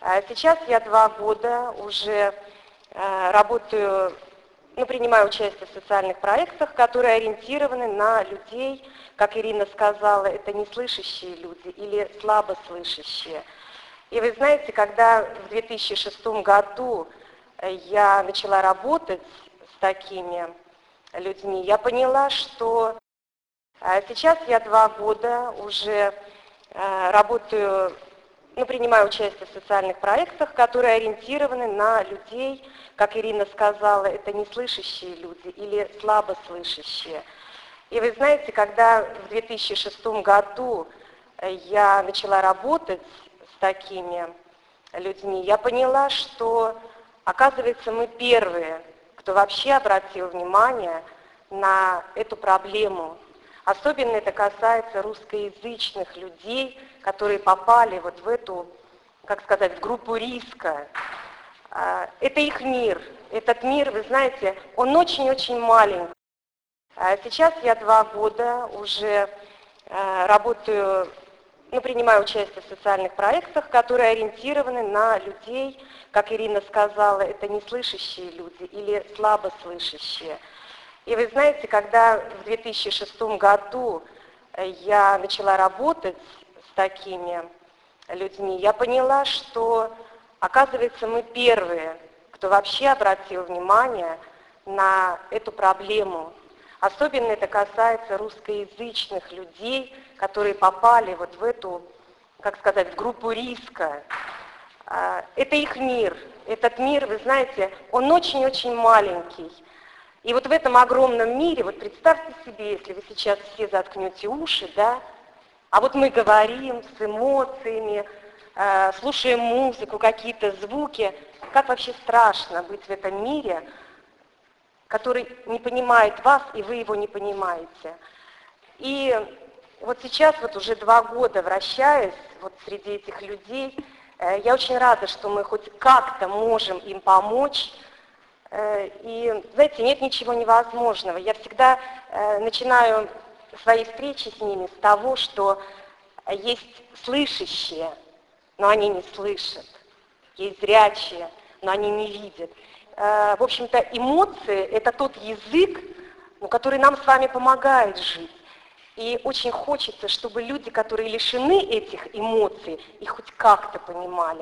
А Сейчас я два года уже э, работаю, ну, принимаю участие в социальных проектах, которые ориентированы на людей, как Ирина сказала, это неслышащие люди или слабослышащие. И вы знаете, когда в 2006 году я начала работать с такими людьми, я поняла, что э, сейчас я два года уже э, работаю ну, принимаю участие в социальных проектах, которые ориентированы на людей, как Ирина сказала, это неслышащие люди или слабослышащие. И вы знаете, когда в 2006 году э, я начала работать с такими людьми, я поняла, что, оказывается, мы первые, кто вообще обратил внимание на эту проблему Особенно это касается русскоязычных людей, которые попали вот в эту, как сказать, в группу риска. А, это их мир. Этот мир, вы знаете, он очень-очень маленький. А сейчас я два года уже а, работаю, ну, принимаю участие в социальных проектах, которые ориентированы на людей, как Ирина сказала, это неслышащие люди или слабослышащие. И вы знаете, когда в 2006 году э, я начала работать с такими людьми, я поняла, что, оказывается, мы первые, кто вообще обратил внимание на эту проблему. Особенно это касается русскоязычных людей, которые попали вот в эту, как сказать, в группу риска. А, это их мир. Этот мир, вы знаете, он очень-очень маленький. И вот в этом огромном мире, вот представьте себе, если вы сейчас все заткнете уши, да, а вот мы говорим с эмоциями, э, слушаем музыку, какие-то звуки, как вообще страшно быть в этом мире, который не понимает вас, и вы его не понимаете. И вот сейчас, вот уже два года вращаясь вот среди этих людей, э, я очень рада, что мы хоть как-то можем им помочь, и, знаете, нет ничего невозможного. Я всегда э, начинаю свои встречи с ними с того, что есть слышащие, но они не слышат. Есть зрячие, но они не видят. Э, в общем-то, эмоции – это тот язык, ну, который нам с вами помогает жить. И очень хочется, чтобы люди, которые лишены этих эмоций, их хоть как-то понимали.